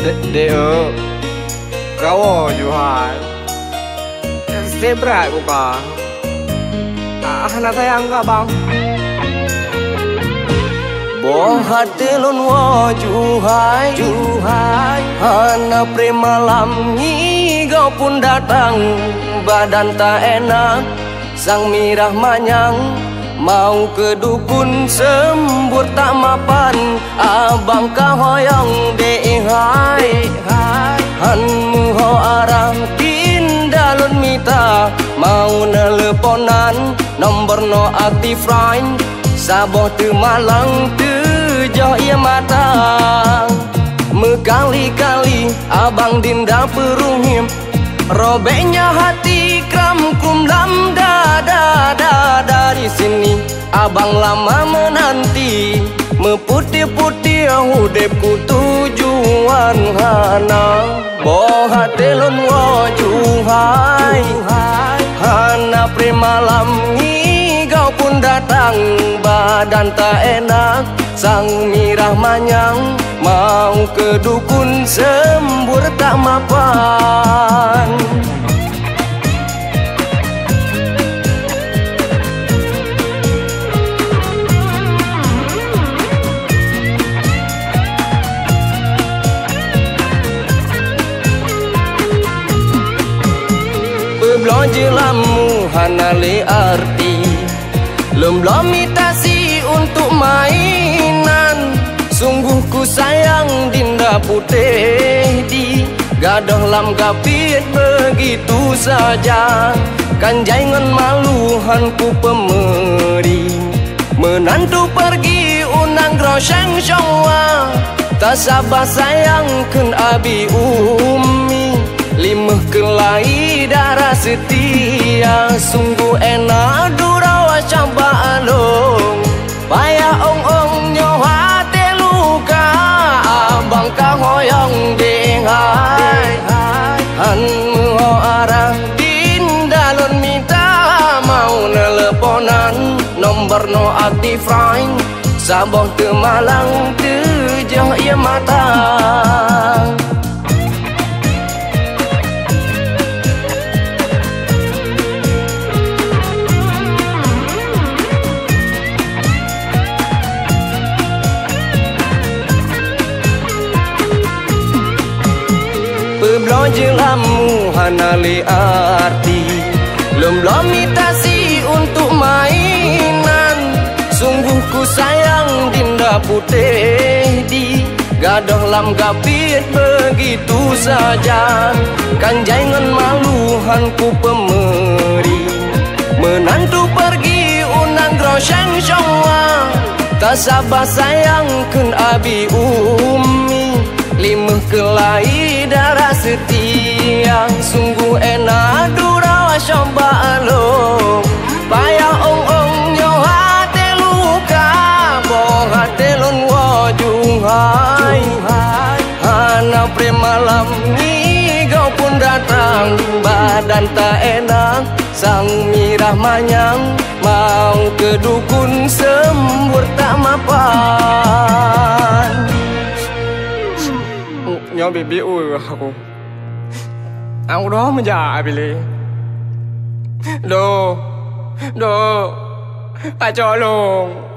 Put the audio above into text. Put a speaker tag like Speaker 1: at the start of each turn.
Speaker 1: Dek Kau Juhan Saya berat buka. Ah, nak sayang kak bang
Speaker 2: Boh hati lun wo juhai Juhai Hana pre malam ni Kau pun datang. Badan tak enak Sang mirah manyang. Mau ke dukun sembur tak mapan. Abang kau hoyong dek hai Han muho arah pindalun mita. Mau neleponan Nombor no aktif line Saboh tu malang tu joh ia mata. Mekali-kali abang dinda peruhim Robeknya hati kram kum lam da da da Dari sini. Abang lama menanti Meputih-putih hudepku tujuan hana wajuhai Hana pre malam ni kau pun datang. Badan tak enak Sang mirah manyang Mau ke dukun sembur tak mapan jelamu hanale arti. Lom lomitasi untuk mainan. Sungguh ku sayang dinda putih di Gadoh lam gapit begitu saja. Kan jangan maluhan ku pemeri. Menantu pergi unang groseng syawa Tak sabar sayang kun abi umi Limah kelai darah setia Sungguh enak durawa campak alung. Payah ong-ong nyoha luka Abang kahoyong dihai Han muho arah dindalun minta Mau neleponan Nombor no aktif line Saboh temalang tejah ia mata jelamu hanale arti. Lom lomitasi untuk mainan. Sungguh ku sayang dinda putih di Gadoh lam gapit begitu saja. Kan jangan maluhan ku pemeri. Menantu pergi unang groseng syawa Tak sabar sayang kun abi umi. Limah kelai darah setia Sungguh enak durawa syomba alung baya ong-ong nyo hati luka te lon wo chung hai. Hana pre malam ni kau pun datang Badan tak enak Sang mirah manyang Mau ke dukun sembur tak mapan
Speaker 1: Nyo bibi ui aku အောင်တော့မကြပြီလေဒို
Speaker 2: ဒိုအကြော်လုံး